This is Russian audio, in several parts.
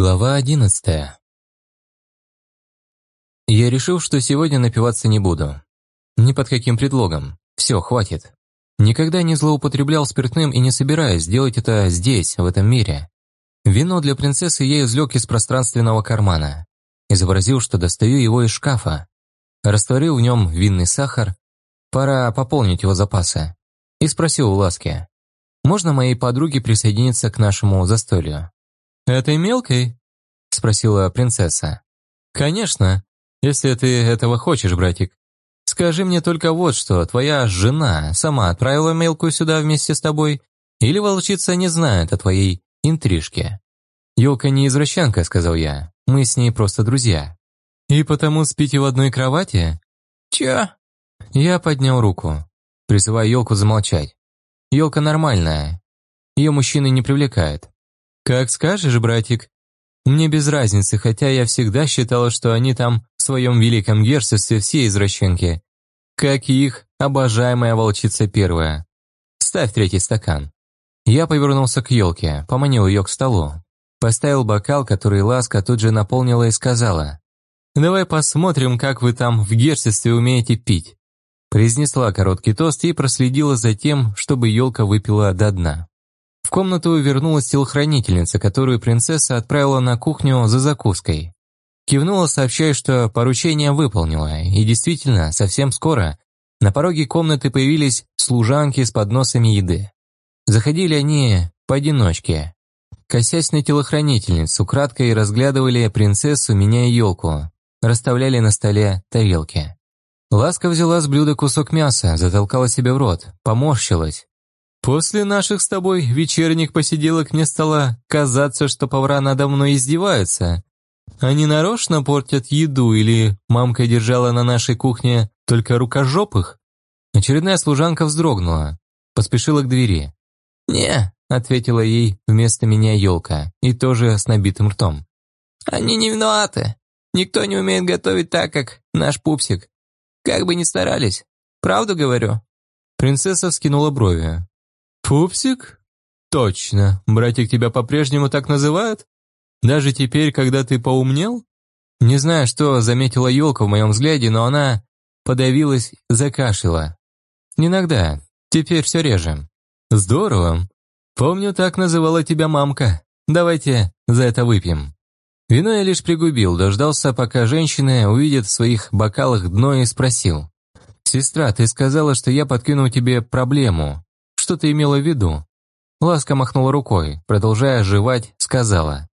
Глава одиннадцатая. Я решил, что сегодня напиваться не буду. Ни под каким предлогом. Все, хватит. Никогда не злоупотреблял спиртным и не собираюсь делать это здесь, в этом мире. Вино для принцессы я извлек из пространственного кармана. Изобразил, что достаю его из шкафа. Растворил в нем винный сахар. Пора пополнить его запасы. И спросил у Ласки, можно моей подруге присоединиться к нашему застолью? «Этой мелкой?» – спросила принцесса. «Конечно, если ты этого хочешь, братик. Скажи мне только вот что, твоя жена сама отправила мелкую сюда вместе с тобой, или волчица не знает о твоей интрижке?» «Елка не извращенка», – сказал я. «Мы с ней просто друзья». «И потому спите в одной кровати?» «Чё?» Я поднял руку, призывая елку замолчать. Елка нормальная. Ее мужчины не привлекают. «Как скажешь, братик. Мне без разницы, хотя я всегда считала, что они там в своем великом герцогстве все извращенки. Как и их обожаемая волчица первая. Ставь третий стакан». Я повернулся к елке, поманил ее к столу. Поставил бокал, который Ласка тут же наполнила и сказала. «Давай посмотрим, как вы там в герцогстве умеете пить». Произнесла короткий тост и проследила за тем, чтобы елка выпила до дна. В комнату вернулась телохранительница, которую принцесса отправила на кухню за закуской. Кивнула, сообщая, что поручение выполнила, и действительно, совсем скоро на пороге комнаты появились служанки с подносами еды. Заходили они поодиночке. Косясь на телохранительницу, кратко и разглядывали принцессу, меня и елку. Расставляли на столе тарелки. Ласка взяла с блюда кусок мяса, затолкала себе в рот, поморщилась, После наших с тобой вечерних посиделок мне стало казаться, что повара надо мной издеваются. Они нарочно портят еду или мамка держала на нашей кухне только рукожопых? Очередная служанка вздрогнула, поспешила к двери. «Не», — ответила ей вместо меня елка, и тоже с набитым ртом. «Они не виноваты. Никто не умеет готовить так, как наш пупсик. Как бы ни старались. Правду говорю?» Принцесса вскинула брови. «Пупсик? Точно. Братик тебя по-прежнему так называют? Даже теперь, когда ты поумнел?» Не знаю, что заметила елка в моем взгляде, но она подавилась, закашляла. «Иногда. Теперь все реже». «Здорово. Помню, так называла тебя мамка. Давайте за это выпьем». Вино я лишь пригубил, дождался, пока женщины увидят в своих бокалах дно и спросил. «Сестра, ты сказала, что я подкинул тебе проблему. Что ты имела в виду?» Ласка махнула рукой, продолжая жевать, сказала.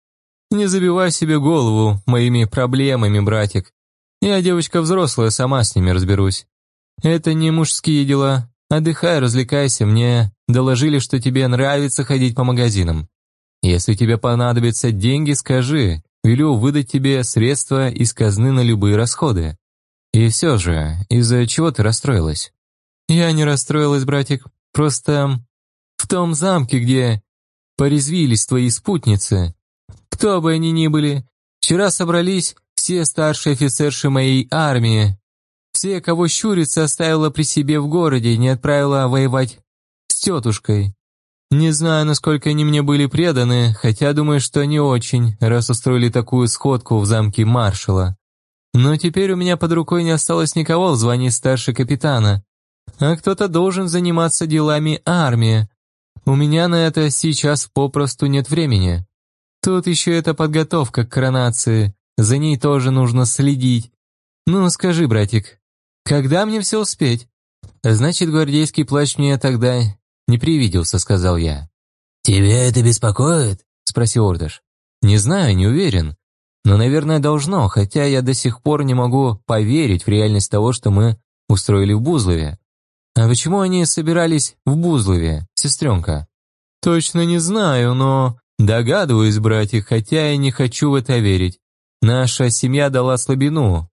«Не забивай себе голову моими проблемами, братик. Я девочка взрослая, сама с ними разберусь. Это не мужские дела. Отдыхай, развлекайся, мне доложили, что тебе нравится ходить по магазинам. Если тебе понадобятся деньги, скажи, велю выдать тебе средства из казны на любые расходы. И все же, из-за чего ты расстроилась?» «Я не расстроилась, братик. Просто в том замке, где порезвились твои спутницы, кто бы они ни были, вчера собрались все старшие офицерши моей армии. Все, кого щурица оставила при себе в городе не отправила воевать с тетушкой. Не знаю, насколько они мне были преданы, хотя думаю, что не очень, раз устроили такую сходку в замке маршала. Но теперь у меня под рукой не осталось никого в звании старшей капитана, а кто-то должен заниматься делами армии. У меня на это сейчас попросту нет времени. Тут еще эта подготовка к коронации, за ней тоже нужно следить. Ну, скажи, братик, когда мне все успеть? Значит, гвардейский плащ мне тогда не привиделся, сказал я. «Тебя это беспокоит?» – спросил Ордыш. «Не знаю, не уверен. Но, наверное, должно, хотя я до сих пор не могу поверить в реальность того, что мы устроили в Бузлове. «А почему они собирались в Бузлове, сестренка?» «Точно не знаю, но...» «Догадываюсь, братик, хотя и не хочу в это верить. Наша семья дала слабину.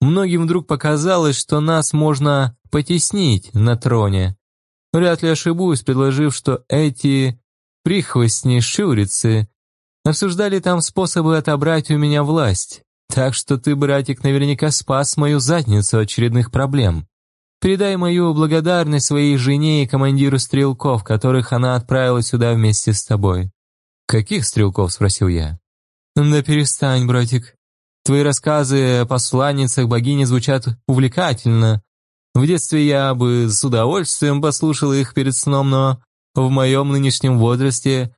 Многим вдруг показалось, что нас можно потеснить на троне. Вряд ли ошибусь, предложив, что эти прихвостни шурицы обсуждали там способы отобрать у меня власть. Так что ты, братик, наверняка спас мою задницу от очередных проблем. Передай мою благодарность своей жене и командиру стрелков, которых она отправила сюда вместе с тобой». «Каких стрелков?» – спросил я. Да перестань, братик. Твои рассказы о посланницах богини звучат увлекательно. В детстве я бы с удовольствием послушал их перед сном, но в моем нынешнем возрасте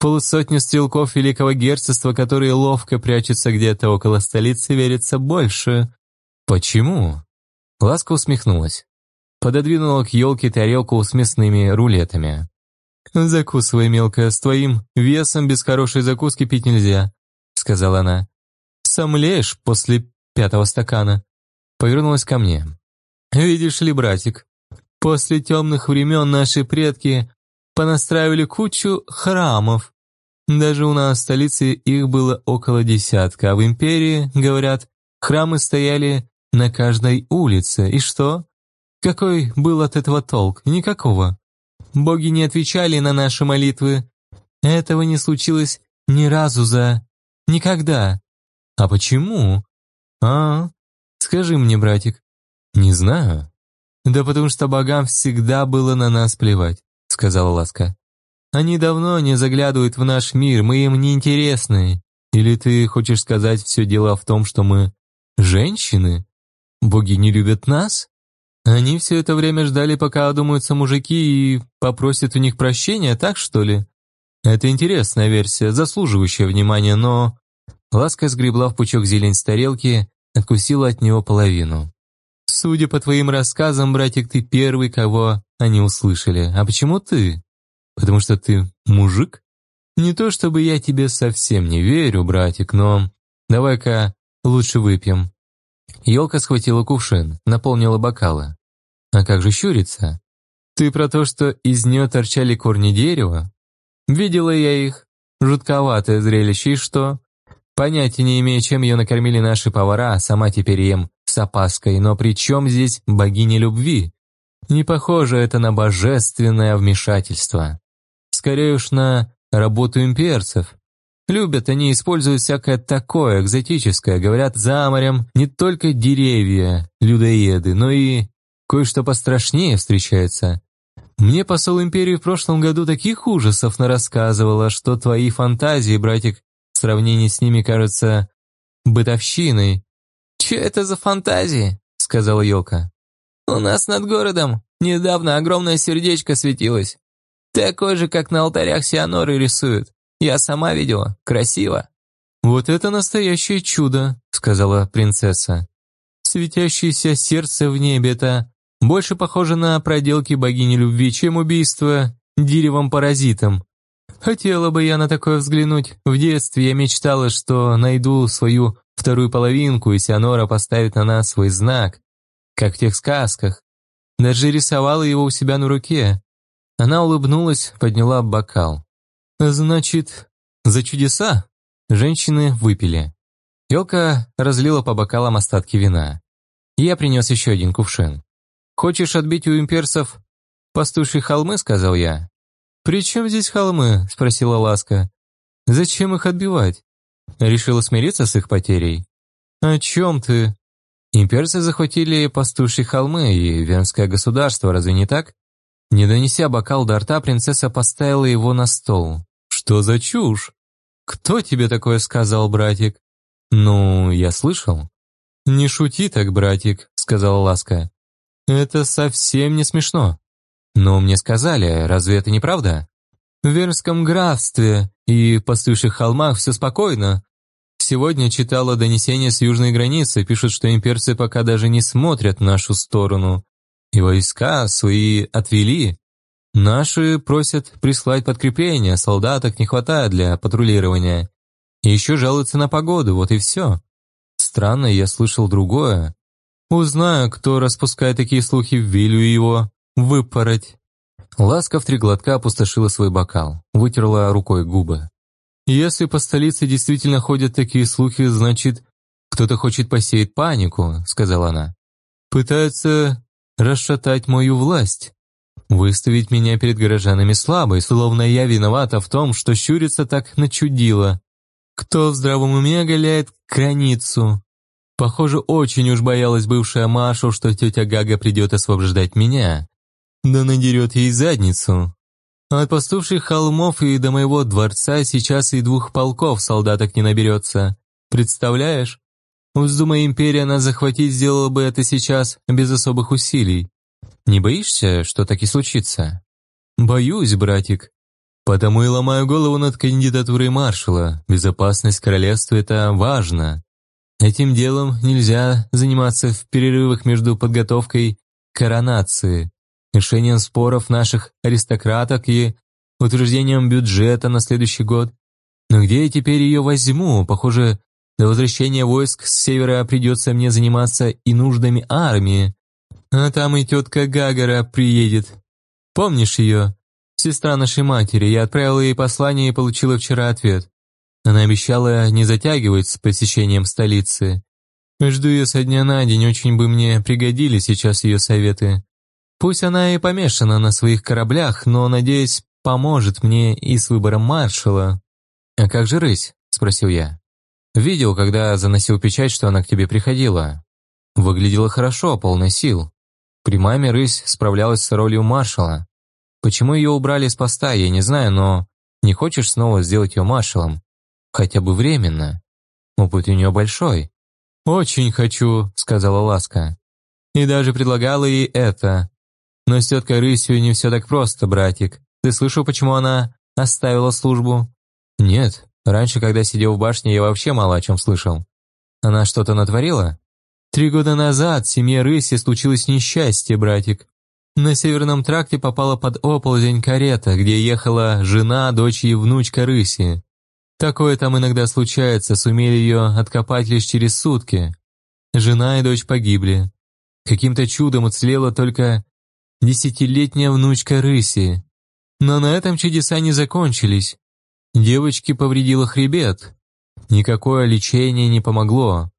полусотню стрелков Великого Герцогства, которые ловко прячутся где-то около столицы, верится больше. Почему? Ласка усмехнулась. Пододвинула к елке тарелку с мясными рулетами. «Закусывай, мелкая, с твоим весом без хорошей закуски пить нельзя», — сказала она. «Сомлеешь после пятого стакана». Повернулась ко мне. «Видишь ли, братик, после темных времен наши предки понастраивали кучу храмов. Даже у нас в столице их было около десятка, а в империи, говорят, храмы стояли на каждой улице. И что? Какой был от этого толк? Никакого. Боги не отвечали на наши молитвы. Этого не случилось ни разу за... Никогда. А почему? А, скажи мне, братик. Не знаю. Да потому что богам всегда было на нас плевать, сказала Ласка. Они давно не заглядывают в наш мир, мы им не интересны. Или ты хочешь сказать, все дело в том, что мы женщины? Боги не любят нас? Они все это время ждали, пока одумаются мужики и попросят у них прощения, так что ли? Это интересная версия, заслуживающая внимания, но... Ласка сгребла в пучок зелень с тарелки, откусила от него половину. «Судя по твоим рассказам, братик, ты первый, кого они услышали. А почему ты? Потому что ты мужик? Не то чтобы я тебе совсем не верю, братик, но... Давай-ка лучше выпьем. Елка схватила кувшин, наполнила бокалы. А как же щурится? Ты про то, что из нее торчали корни дерева? Видела я их. Жутковатое зрелище, и что? Понятия не имею, чем ее накормили наши повара, а сама теперь ем с опаской, но при чем здесь богиня любви? Не похоже это на божественное вмешательство. Скорее уж на работу имперцев. Любят они используют всякое такое экзотическое, говорят, за морем не только деревья, людоеды, но и кое-что пострашнее встречается. Мне посол империи в прошлом году таких ужасов нарассказывала, что твои фантазии, братик, в сравнении с ними кажутся бытовщиной. «Че это за фантазии?» — сказала Йока. «У нас над городом недавно огромное сердечко светилось. Такое же, как на алтарях Сианоры рисуют. Я сама видела. Красиво». «Вот это настоящее чудо», — сказала принцесса. «Светящееся сердце в небе — это больше похоже на проделки богини любви, чем убийство деревом-паразитом. Хотела бы я на такое взглянуть. В детстве я мечтала, что найду свою вторую половинку, и Сианора поставит на нас свой знак, как в тех сказках. Даже рисовала его у себя на руке. Она улыбнулась, подняла бокал. «Значит, за чудеса?» Женщины выпили. Елка разлила по бокалам остатки вина. Я принес еще один кувшин. «Хочешь отбить у имперцев пастушьи холмы?» — сказал я. «При чем здесь холмы?» — спросила Ласка. «Зачем их отбивать?» Решила смириться с их потерей. «О чем ты?» Имперцы захватили пастушьи холмы и Венское государство, разве не так? Не донеся бокал до рта, принцесса поставила его на стол. «Что за чушь? Кто тебе такое сказал, братик?» «Ну, я слышал». «Не шути так, братик», — сказала Ласка. «Это совсем не смешно». «Но мне сказали, разве это не правда?» «В Верском графстве и в пастушьих холмах все спокойно. Сегодня читала донесение с южной границы, пишут, что имперцы пока даже не смотрят в нашу сторону. И войска свои отвели. Наши просят прислать подкрепление, солдаток не хватает для патрулирования. И еще жалуются на погоду, вот и все. Странно, я слышал другое. Узнаю, кто распускает такие слухи, велю его выпороть. Ласка в три глотка опустошила свой бокал, вытерла рукой губы. «Если по столице действительно ходят такие слухи, значит, кто-то хочет посеять панику», — сказала она. «Пытаются расшатать мою власть, выставить меня перед горожанами слабой, словно я виновата в том, что щурица так начудила. Кто в здравом уме оголяет границу? Похоже, очень уж боялась бывшая Машу, что тетя Гага придет освобождать меня. Да надерет ей задницу. От пастувших холмов и до моего дворца сейчас и двух полков солдаток не наберется. Представляешь? Вздумая империя нас захватить, сделала бы это сейчас без особых усилий. Не боишься, что так и случится? Боюсь, братик. Потому и ломаю голову над кандидатурой маршала. Безопасность королевства – это важно. Этим делом нельзя заниматься в перерывах между подготовкой коронации решением споров наших аристократок и утверждением бюджета на следующий год. Но где я теперь ее возьму? Похоже, до возвращения войск с севера придется мне заниматься и нуждами армии. А там и тетка Гагара приедет. Помнишь ее? Сестра нашей матери. Я отправила ей послание и получила вчера ответ. Она обещала не затягивать с посещением столицы. Жду ее со дня на день, очень бы мне пригодились сейчас ее советы. Пусть она и помешана на своих кораблях, но, надеюсь, поможет мне и с выбором маршала». «А как же рысь?» – спросил я. «Видел, когда заносил печать, что она к тебе приходила. Выглядела хорошо, полной сил. При маме рысь справлялась с ролью маршала. Почему ее убрали с поста, я не знаю, но не хочешь снова сделать ее маршалом? Хотя бы временно. Опыт у нее большой». «Очень хочу», – сказала Ласка. «И даже предлагала ей это. Но с теткой Рысью не все так просто, братик. Ты слышал, почему она оставила службу? Нет. Раньше, когда сидел в башне, я вообще мало о чем слышал. Она что-то натворила? Три года назад в семье Рыси случилось несчастье, братик. На Северном тракте попала под оползень карета, где ехала жена, дочь и внучка Рыси. Такое там иногда случается, сумели ее откопать лишь через сутки. Жена и дочь погибли. Каким-то чудом уцелела только десятилетняя внучка рыси. Но на этом чудеса не закончились. Девочке повредила хребет. Никакое лечение не помогло.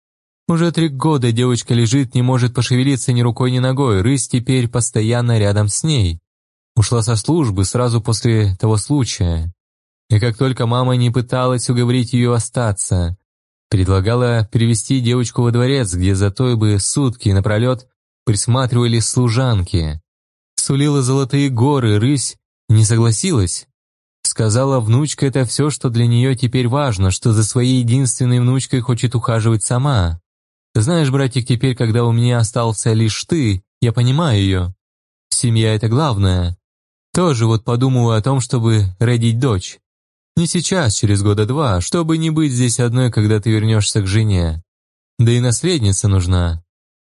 Уже три года девочка лежит, не может пошевелиться ни рукой, ни ногой. Рысь теперь постоянно рядом с ней. Ушла со службы сразу после того случая. И как только мама не пыталась уговорить ее остаться, предлагала перевести девочку во дворец, где за той бы сутки напролет присматривали служанки сулила золотые горы, рысь не согласилась. Сказала, внучка это все, что для нее теперь важно, что за своей единственной внучкой хочет ухаживать сама. Знаешь, братик, теперь, когда у меня остался лишь ты, я понимаю ее. Семья это главное. Тоже вот подумываю о том, чтобы родить дочь. Не сейчас, через года два, чтобы не быть здесь одной, когда ты вернешься к жене. Да и наследница нужна.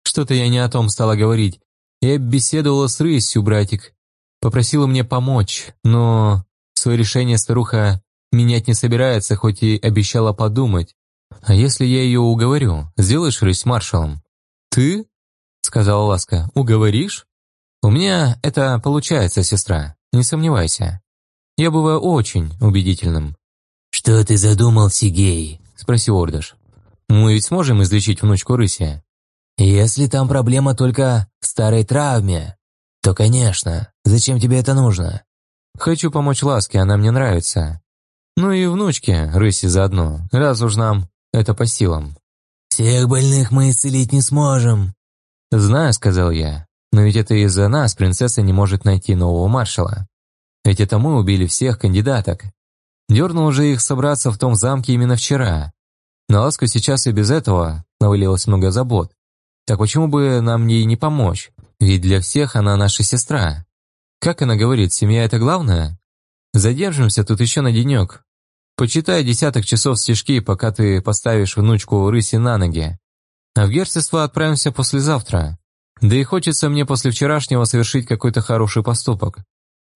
Что-то я не о том стала говорить. Я беседовала с рысью, братик. Попросила мне помочь, но свое решение старуха менять не собирается, хоть и обещала подумать. А если я ее уговорю, сделаешь рысь маршалом? Ты? Сказала Ласка. Уговоришь? У меня это получается, сестра, не сомневайся. Я бываю очень убедительным. «Что ты задумал, Сигей?» – спросил Ордыш. «Мы ведь сможем излечить внучку рыси?» Если там проблема только в старой травме, то, конечно, зачем тебе это нужно? Хочу помочь Ласке, она мне нравится. Ну и внучке, рыси заодно, раз уж нам это по силам. Всех больных мы исцелить не сможем. Знаю, сказал я, но ведь это из-за нас принцесса не может найти нового маршала. Ведь это мы убили всех кандидаток. Дернул же их собраться в том замке именно вчера. На ласку сейчас и без этого навалилось много забот. Так почему бы нам ей не помочь? Ведь для всех она наша сестра. Как она говорит, семья – это главное? Задержимся тут еще на денек. Почитай десяток часов стишки, пока ты поставишь внучку рыси на ноги. А в герцогство отправимся послезавтра. Да и хочется мне после вчерашнего совершить какой-то хороший поступок.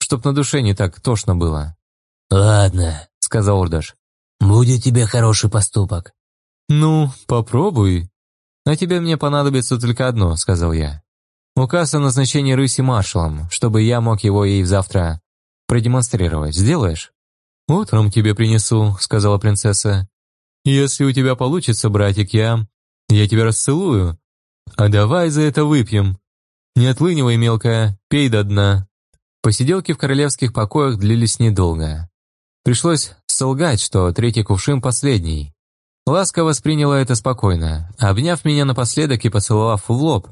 Чтоб на душе не так тошно было. «Ладно», — сказал Ордаш. «Будет тебе хороший поступок». «Ну, попробуй», «На тебе мне понадобится только одно», — сказал я. «Указ о назначении рыси маршалом, чтобы я мог его ей завтра продемонстрировать. Сделаешь?» «Утром тебе принесу», — сказала принцесса. «Если у тебя получится, братик, я... я тебя расцелую. А давай за это выпьем. Не отлынивай, мелкая, пей до дна». Посиделки в королевских покоях длились недолго. Пришлось солгать, что третий кувшин последний. Ласка восприняла это спокойно, обняв меня напоследок и поцеловав в лоб.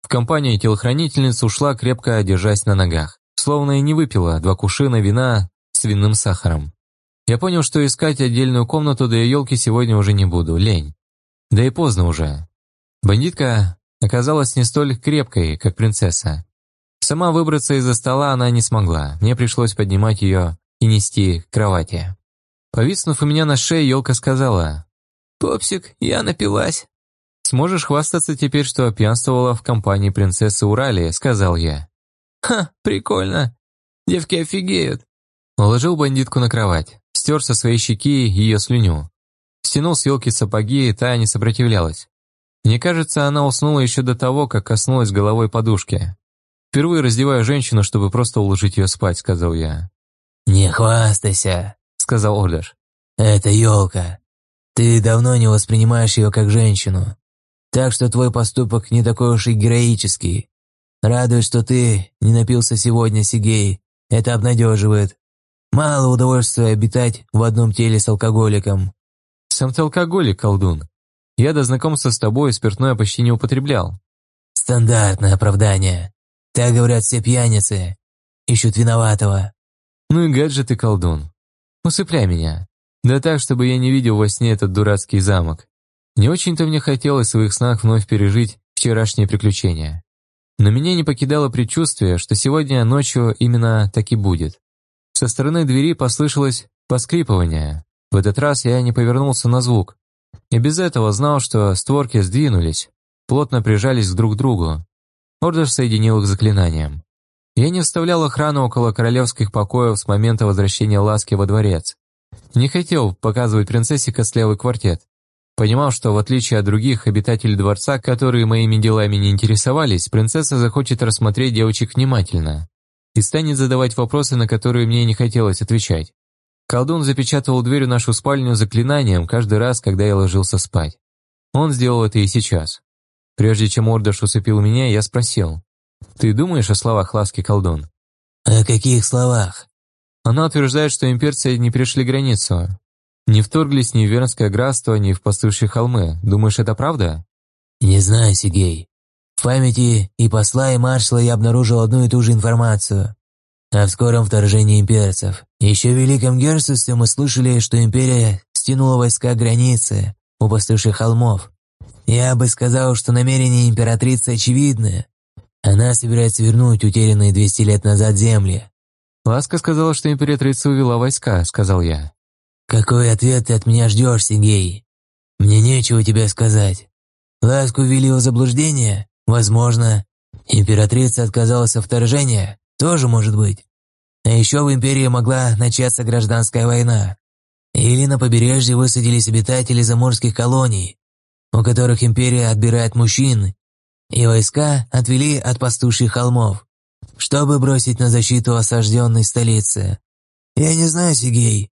В компанию телохранительниц ушла, крепко держась на ногах. словно и не выпила два кувшина вина с винным сахаром. Я понял, что искать отдельную комнату для елки сегодня уже не буду, лень. Да и поздно уже. Бандитка оказалась не столь крепкой, как принцесса. Сама выбраться из-за стола она не смогла, мне пришлось поднимать ее и нести к кровати. Повиснув у меня на шее, елка сказала, «Попсик, я напилась». «Сможешь хвастаться теперь, что пьянствовала в компании принцессы Уралии», — сказал я. «Ха, прикольно. Девки офигеют». Уложил бандитку на кровать, стер со своей щеки ее слюню. Стянул с елки сапоги, и та не сопротивлялась. Мне кажется, она уснула еще до того, как коснулась головой подушки. «Впервые раздеваю женщину, чтобы просто уложить ее спать», — сказал я. «Не хвастайся», — сказал Ордаш. «Это елка. Ты давно не воспринимаешь ее как женщину. Так что твой поступок не такой уж и героический. Радует, что ты не напился сегодня, Сигей. Это обнадеживает. Мало удовольствия обитать в одном теле с алкоголиком. Сам ты алкоголик, колдун. Я до знакомства с тобой спиртное почти не употреблял. Стандартное оправдание. Так говорят все пьяницы. Ищут виноватого. Ну и гаджет колдун. Усыпляй меня. Да так, чтобы я не видел во сне этот дурацкий замок. Не очень-то мне хотелось в своих снах вновь пережить вчерашние приключения. Но меня не покидало предчувствие, что сегодня ночью именно так и будет. Со стороны двери послышалось поскрипывание. В этот раз я не повернулся на звук. И без этого знал, что створки сдвинулись, плотно прижались друг к другу. Ордер соединил их заклинанием. Я не вставлял охрану около королевских покоев с момента возвращения Ласки во дворец. Не хотел показывать принцессе костлявый квартет. Понимал, что в отличие от других обитателей дворца, которые моими делами не интересовались, принцесса захочет рассмотреть девочек внимательно и станет задавать вопросы, на которые мне не хотелось отвечать. Колдун запечатывал дверь в нашу спальню заклинанием каждый раз, когда я ложился спать. Он сделал это и сейчас. Прежде чем Ордаш усыпил меня, я спросил, «Ты думаешь о словах ласки, колдун?» «О каких словах?» Она утверждает, что имперцы не перешли границу, не вторглись ни в Вернское графство, ни в пастушьи холмы. Думаешь, это правда? Не знаю, Сигей. В памяти и посла, и маршала я обнаружил одну и ту же информацию. О скором вторжении имперцев. Еще в Великом Герцогстве мы слышали, что империя стянула войска границы у пастушьих холмов. Я бы сказал, что намерения императрицы очевидны. Она собирается вернуть утерянные 200 лет назад земли. Ласка сказала, что императрица увела войска, сказал я. «Какой ответ ты от меня ждешь, Сергей? Мне нечего тебе сказать. Ласку ввели в заблуждение? Возможно. Императрица отказалась от вторжения? Тоже может быть. А еще в империи могла начаться гражданская война. Или на побережье высадились обитатели заморских колоний, у которых империя отбирает мужчин, и войска отвели от пастушьих холмов, чтобы бросить на защиту осажденной столицы. Я не знаю, Сигей,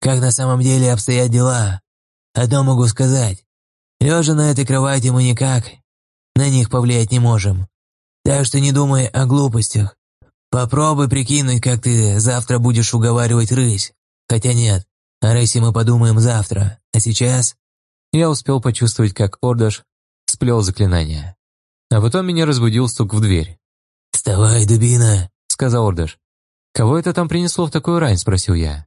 как на самом деле обстоят дела. Одно могу сказать. Лежа на этой кровати мы никак на них повлиять не можем. Так что не думай о глупостях. Попробуй прикинуть, как ты завтра будешь уговаривать рысь. Хотя нет, о рысе мы подумаем завтра. А сейчас...» Я успел почувствовать, как Ордаш сплел заклинание. А потом меня разбудил стук в дверь. «Вставай, дубина», — сказал Ордаш. «Кого это там принесло в такую рань?» — спросил я.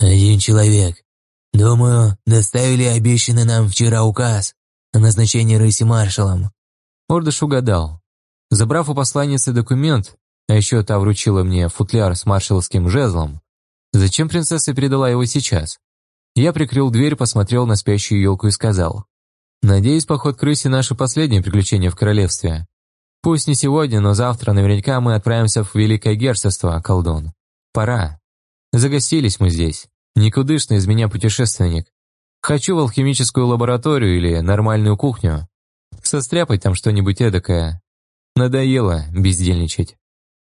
«Один человек. Думаю, доставили обещанный нам вчера указ о назначении рыси маршалом». Ордыш угадал. Забрав у посланницы документ, а еще та вручила мне футляр с маршалским жезлом, зачем принцесса передала его сейчас? Я прикрыл дверь, посмотрел на спящую елку и сказал, «Надеюсь, поход к рысе – наше последнее приключение в королевстве. Пусть не сегодня, но завтра наверняка мы отправимся в Великое Герцогство, колдун. Пора. Загостились мы здесь. Никудышный из меня путешественник. Хочу в алхимическую лабораторию или нормальную кухню. Состряпать там что-нибудь эдакое. Надоело бездельничать.